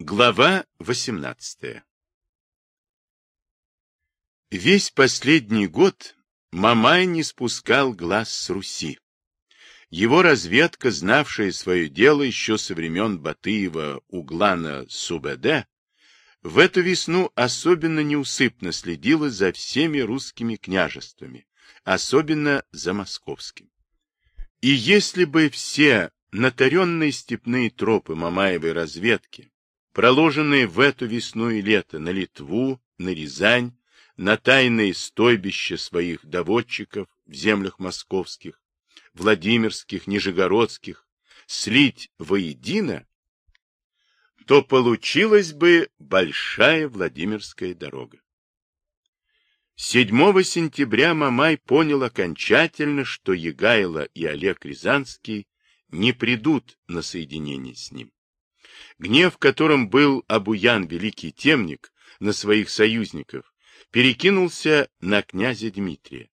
Глава 18 Весь последний год Мамай не спускал глаз с Руси. Его разведка, знавшая свое дело еще со времен Батыева Углана Субеде, в эту весну особенно неусыпно следила за всеми русскими княжествами, особенно за московским. И если бы все натаренные степные тропы Мамаевой разведки, проложенные в эту весну и лето на Литву, на Рязань, на тайные стойбища своих доводчиков в землях московских, Владимирских, Нижегородских, слить воедино, то получилась бы большая Владимирская дорога. 7 сентября Мамай понял окончательно, что Егайло и Олег Рязанский не придут на соединение с ним. Гнев, которым был обуян великий темник на своих союзников, перекинулся на князя Дмитрия.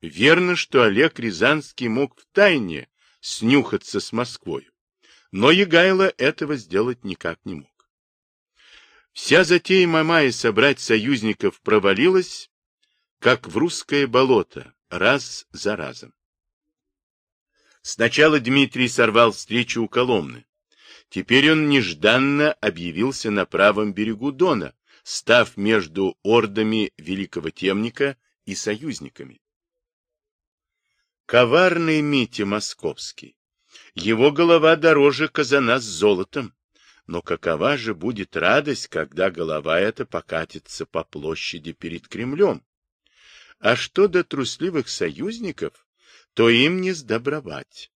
Верно, что Олег Рязанский мог втайне снюхаться с Москвой, но Егайло этого сделать никак не мог. Вся затея Мамая собрать союзников провалилась, как в русское болото, раз за разом. Сначала Дмитрий сорвал встречу у Коломны. Теперь он нежданно объявился на правом берегу Дона, став между ордами великого темника и союзниками. Коварный Митя Московский. Его голова дороже казана с золотом. Но какова же будет радость, когда голова эта покатится по площади перед Кремлем? А что до трусливых союзников, то им не сдобровать.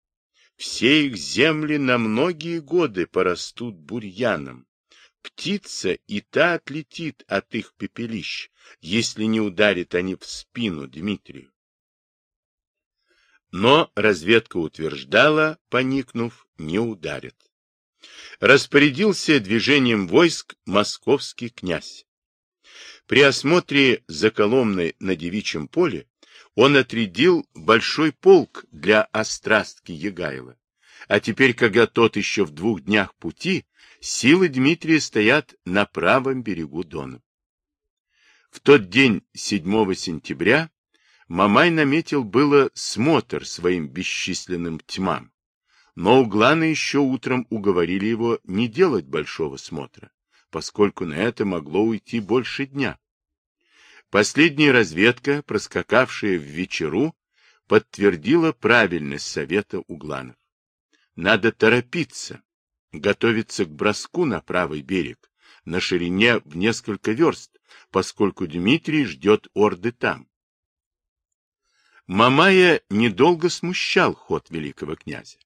Все их земли на многие годы порастут бурьяном. Птица и та отлетит от их пепелищ, если не ударят они в спину Дмитрию. Но разведка утверждала, поникнув, не ударит. Распорядился движением войск московский князь. При осмотре за Коломной на девичьем поле он отрядил большой полк для острастки Егайла. А теперь, когда тот еще в двух днях пути, силы Дмитрия стоят на правом берегу Дона. В тот день, 7 сентября, Мамай наметил было смотр своим бесчисленным тьмам, но угланы еще утром уговорили его не делать большого смотра, поскольку на это могло уйти больше дня. Последняя разведка, проскакавшая в вечеру, подтвердила правильность совета угланов. Надо торопиться, готовиться к броску на правый берег, на ширине в несколько верст, поскольку Дмитрий ждет орды там. Мамая недолго смущал ход великого князя.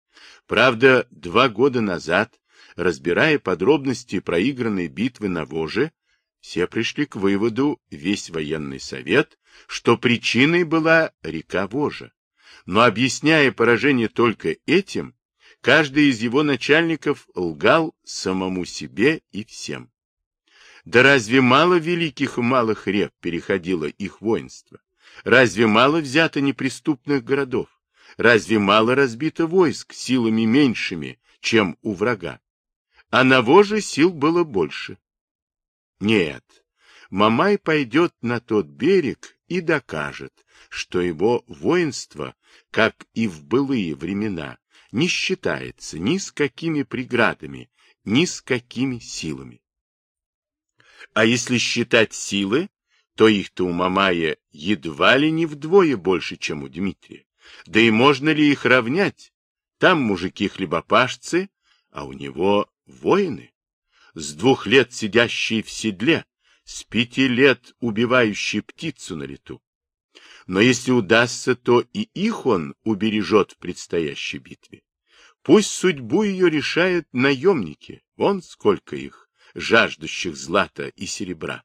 Правда, два года назад, разбирая подробности проигранной битвы на Воже, все пришли к выводу, весь военный совет, что причиной была река Вожа. Но объясняя поражение только этим, каждый из его начальников лгал самому себе и всем. Да разве мало великих и малых рек переходило их воинство? Разве мало взято неприступных городов? Разве мало разбито войск силами меньшими, чем у врага? А на воже сил было больше. Нет, Мамай пойдет на тот берег и докажет, что его воинство, как и в былые времена, не считается ни с какими преградами, ни с какими силами. А если считать силы, то их-то у Мамая едва ли не вдвое больше, чем у Дмитрия. Да и можно ли их равнять? Там мужики-хлебопашцы, а у него воины. С двух лет сидящие в седле, с пяти лет убивающие птицу на лету. Но если удастся, то и их он убережет в предстоящей битве. Пусть судьбу ее решают наемники, вон сколько их, жаждущих злата и серебра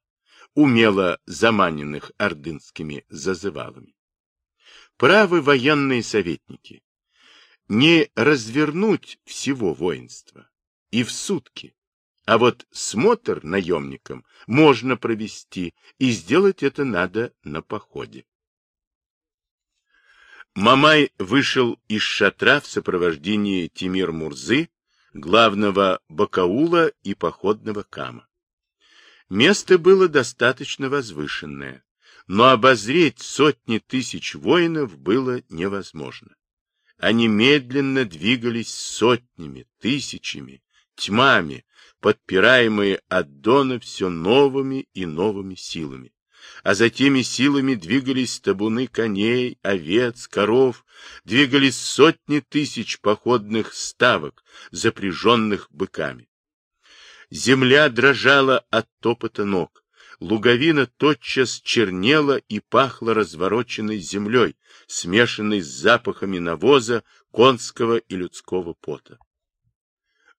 умело заманенных ордынскими зазывалами. Правы военные советники. Не развернуть всего воинства и в сутки, а вот смотр наемникам можно провести, и сделать это надо на походе. Мамай вышел из шатра в сопровождении Тимир Мурзы, главного Бакаула и походного Кама. Место было достаточно возвышенное, но обозреть сотни тысяч воинов было невозможно. Они медленно двигались сотнями, тысячами, тьмами, подпираемые от все новыми и новыми силами. А за теми силами двигались табуны коней, овец, коров, двигались сотни тысяч походных ставок, запряженных быками. Земля дрожала от топота ног. Луговина тотчас чернела и пахла развороченной землей, смешанной с запахами навоза, конского и людского пота.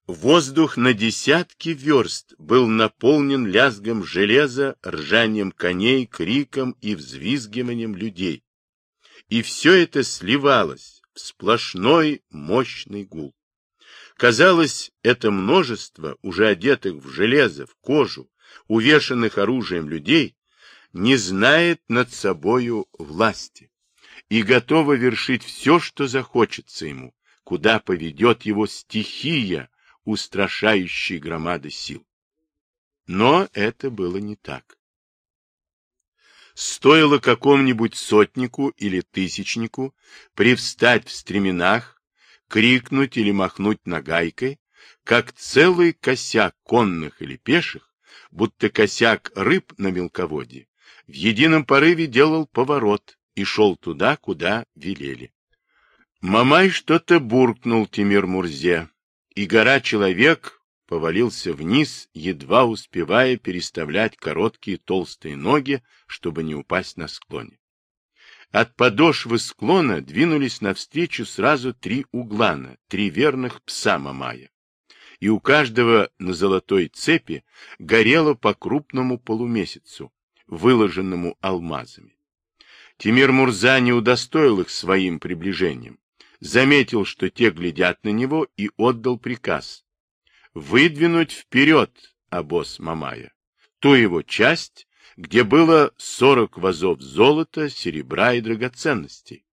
Воздух на десятки верст был наполнен лязгом железа, ржанием коней, криком и взвизгиванием людей. И все это сливалось в сплошной мощный гул. Казалось, это множество, уже одетых в железо, в кожу, увешанных оружием людей, не знает над собою власти и готово вершить все, что захочется ему, куда поведет его стихия, устрашающей громады сил. Но это было не так. Стоило какому-нибудь сотнику или тысячнику привстать в стременах крикнуть или махнуть нагайкой, как целый косяк конных или пеших, будто косяк рыб на мелководье, в едином порыве делал поворот и шел туда, куда велели. Мамай что-то буркнул Тимир Мурзе, и гора-человек повалился вниз, едва успевая переставлять короткие толстые ноги, чтобы не упасть на склоне. От подошвы склона двинулись навстречу сразу три углана, три верных пса Мамая. И у каждого на золотой цепи горело по крупному полумесяцу, выложенному алмазами. Тимир Мурза не удостоил их своим приближением, заметил, что те глядят на него, и отдал приказ выдвинуть вперед обоз Мамая, ту его часть, где было сорок вазов золота, серебра и драгоценностей,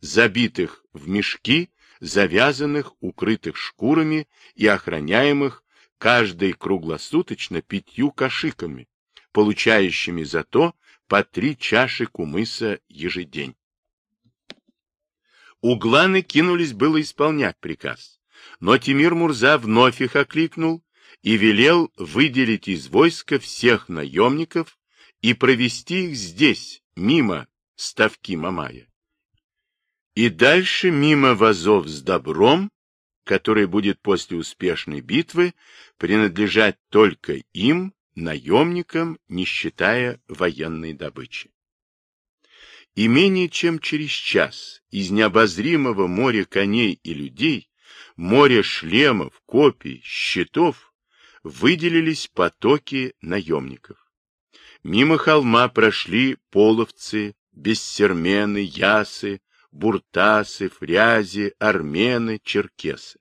забитых в мешки, завязанных, укрытых шкурами и охраняемых каждый круглосуточно пятью кашиками, получающими зато по три чаши кумыса ежедень. Угланы кинулись было исполнять приказ, но Тимир Мурза вновь их окликнул и велел выделить из войска всех наемников, и провести их здесь, мимо ставки Мамая. И дальше мимо вазов с добром, который будет после успешной битвы принадлежать только им, наемникам, не считая военной добычи. И менее чем через час из необозримого моря коней и людей, моря шлемов, копий, щитов, выделились потоки наемников. Мимо холма прошли половцы, бессермены, ясы, буртасы, фрязи, армены, черкесы.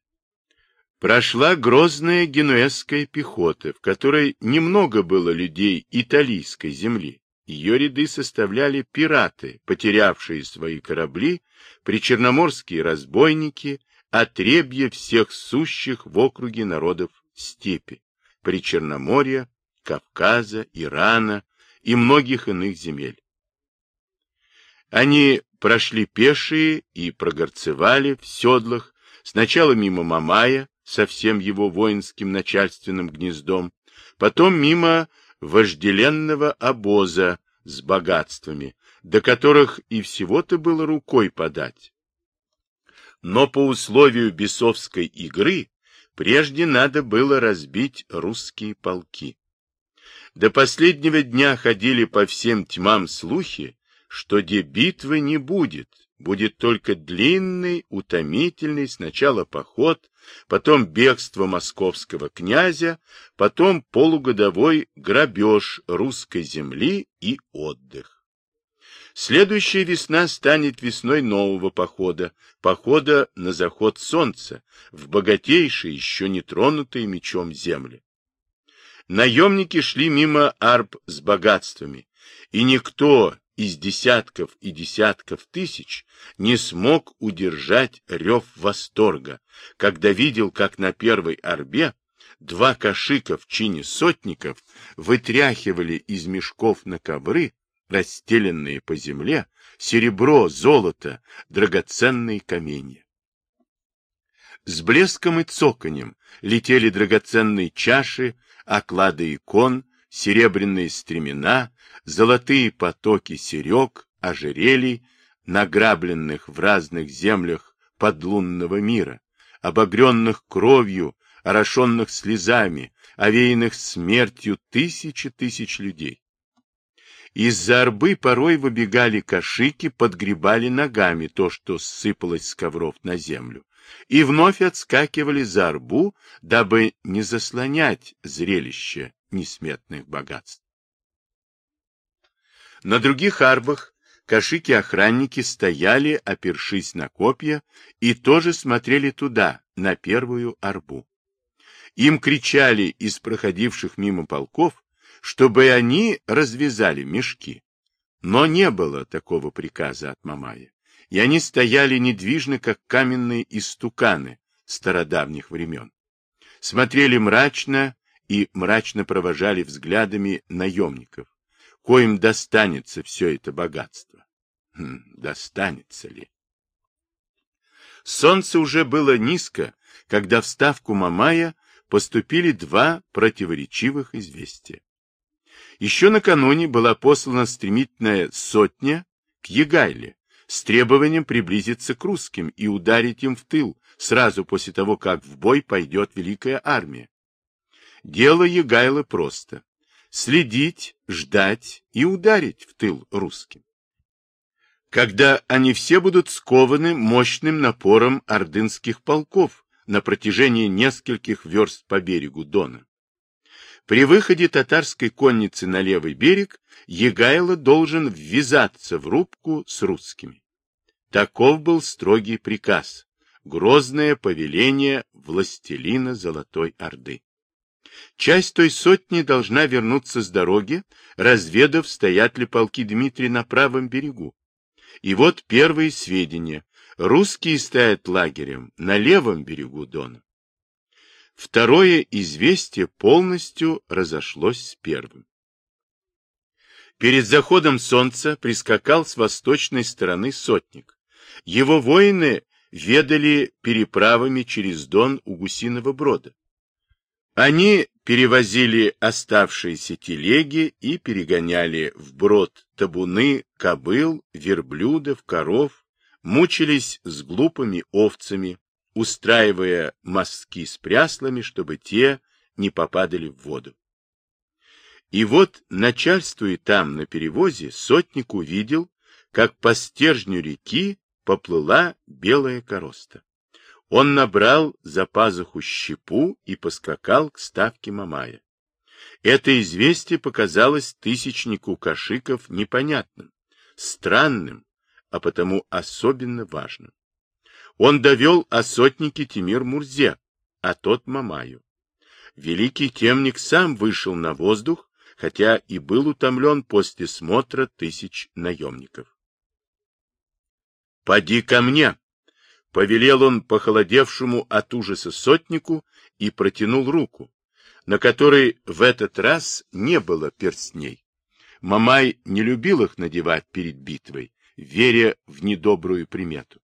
Прошла грозная генуэзская пехота, в которой немного было людей италийской земли. Ее ряды составляли пираты, потерявшие свои корабли, причерноморские разбойники, отребья всех сущих в округе народов степи, Причерноморья, Кавказа, Ирана, и многих иных земель. Они прошли пешие и прогорцевали в седлах, сначала мимо Мамая со всем его воинским начальственным гнездом, потом мимо вожделенного обоза с богатствами, до которых и всего-то было рукой подать. Но по условию бесовской игры прежде надо было разбить русские полки. До последнего дня ходили по всем тьмам слухи, что где битвы не будет, будет только длинный, утомительный сначала поход, потом бегство московского князя, потом полугодовой грабеж русской земли и отдых. Следующая весна станет весной нового похода, похода на заход солнца, в богатейшие, еще не тронутые мечом земли. Наемники шли мимо арб с богатствами, и никто из десятков и десятков тысяч не смог удержать рев восторга, когда видел, как на первой арбе два кашика в чине сотников вытряхивали из мешков на ковры, расстеленные по земле, серебро, золото, драгоценные каменья. С блеском и цоканем летели драгоценные чаши, оклады икон, серебряные стремена, золотые потоки серег, ожерелий, награбленных в разных землях подлунного мира, обогренных кровью, орошенных слезами, овеянных смертью тысячи тысяч людей. Из-за арбы порой выбегали кашики, подгребали ногами то, что сыпалось с ковров на землю, и вновь отскакивали за арбу, дабы не заслонять зрелище несметных богатств. На других арбах кашики-охранники стояли, опершись на копья, и тоже смотрели туда, на первую арбу. Им кричали из проходивших мимо полков, чтобы они развязали мешки. Но не было такого приказа от Мамая, и они стояли недвижно, как каменные истуканы стародавних времен. Смотрели мрачно и мрачно провожали взглядами наемников, коим достанется все это богатство. Хм, достанется ли? Солнце уже было низко, когда в ставку Мамая поступили два противоречивых известия. Еще накануне была послана стремительная сотня к Егайле с требованием приблизиться к русским и ударить им в тыл сразу после того, как в бой пойдет великая армия. Дело Егайла просто — следить, ждать и ударить в тыл русским. Когда они все будут скованы мощным напором ордынских полков на протяжении нескольких верст по берегу Дона. При выходе татарской конницы на левый берег Егайло должен ввязаться в рубку с русскими. Таков был строгий приказ, грозное повеление властелина Золотой Орды. Часть той сотни должна вернуться с дороги, разведав, стоят ли полки Дмитрия на правом берегу. И вот первые сведения. Русские стоят лагерем на левом берегу Дона. Второе известие полностью разошлось с первым. Перед заходом солнца прискакал с восточной стороны сотник. Его воины ведали переправами через Дон у Гусиного брода. Они перевозили оставшиеся телеги и перегоняли в брод табуны, кобыл, верблюдов, коров, мучились с глупыми овцами, устраивая мостки с пряслами, чтобы те не попадали в воду. И вот, начальствуя там на перевозе, сотник увидел, как по стержню реки поплыла белая короста. Он набрал за пазуху щепу и поскакал к ставке Мамая. Это известие показалось тысячнику Кашиков непонятным, странным, а потому особенно важным. Он довел о сотнике Тимир Мурзе, а тот Мамаю. Великий темник сам вышел на воздух, хотя и был утомлен после смотра тысяч наемников. «Поди ко мне!» — повелел он похолодевшему от ужаса сотнику и протянул руку, на которой в этот раз не было перстней. Мамай не любил их надевать перед битвой, веря в недобрую примету.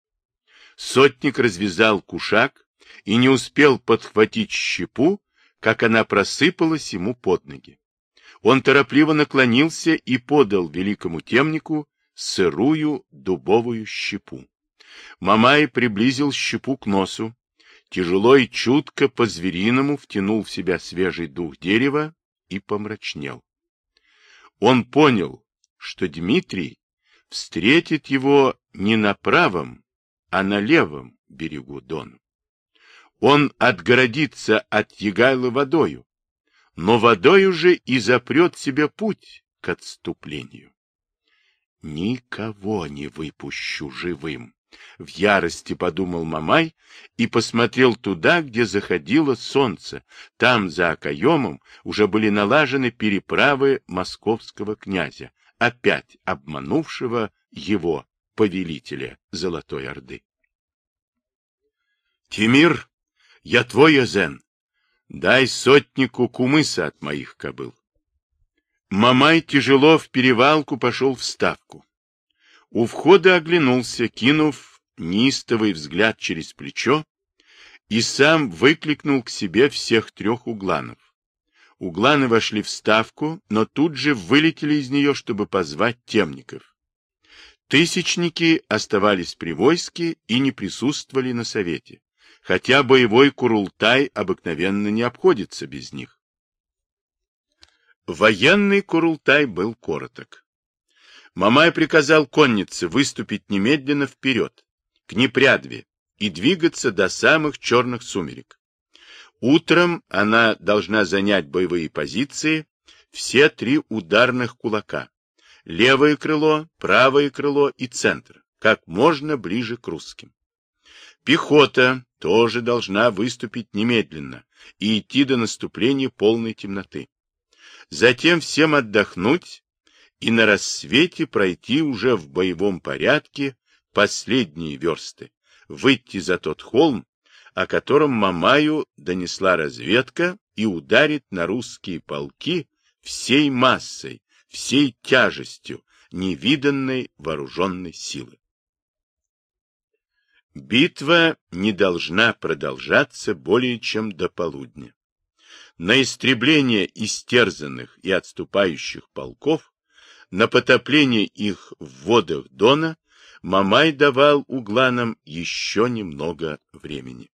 Сотник развязал кушак и не успел подхватить щепу, как она просыпалась ему под ноги. Он торопливо наклонился и подал великому темнику сырую дубовую щепу. Мамай приблизил щепу к носу, тяжело и чутко по-звериному втянул в себя свежий дух дерева и помрачнел. Он понял, что Дмитрий встретит его не на правом, а на левом берегу Дона. Он отгородится от Егайла водою, но водой уже и запрет себе путь к отступлению. Никого не выпущу живым, в ярости подумал Мамай и посмотрел туда, где заходило солнце. Там, за окоемом, уже были налажены переправы московского князя, опять обманувшего его, повелителя Золотой Орды. Тимир, я твой, Озен. Дай сотнику кумыса от моих кобыл. Мамай тяжело в перевалку пошел в ставку. У входа оглянулся, кинув неистовый взгляд через плечо, и сам выкликнул к себе всех трех угланов. Угланы вошли в ставку, но тут же вылетели из нее, чтобы позвать темников. Тысячники оставались при войске и не присутствовали на совете, хотя боевой Курултай обыкновенно не обходится без них. Военный Курултай был короток. Мамай приказал коннице выступить немедленно вперед, к Непрядве, и двигаться до самых черных сумерек. Утром она должна занять боевые позиции, все три ударных кулака, левое крыло, правое крыло и центр, как можно ближе к русским. Пехота тоже должна выступить немедленно и идти до наступления полной темноты. Затем всем отдохнуть и на рассвете пройти уже в боевом порядке последние версты, выйти за тот холм, о котором Мамаю донесла разведка и ударит на русские полки всей массой, всей тяжестью невиданной вооруженной силы. Битва не должна продолжаться более чем до полудня. На истребление истерзанных и отступающих полков, на потопление их в водах Дона Мамай давал угланам еще немного времени.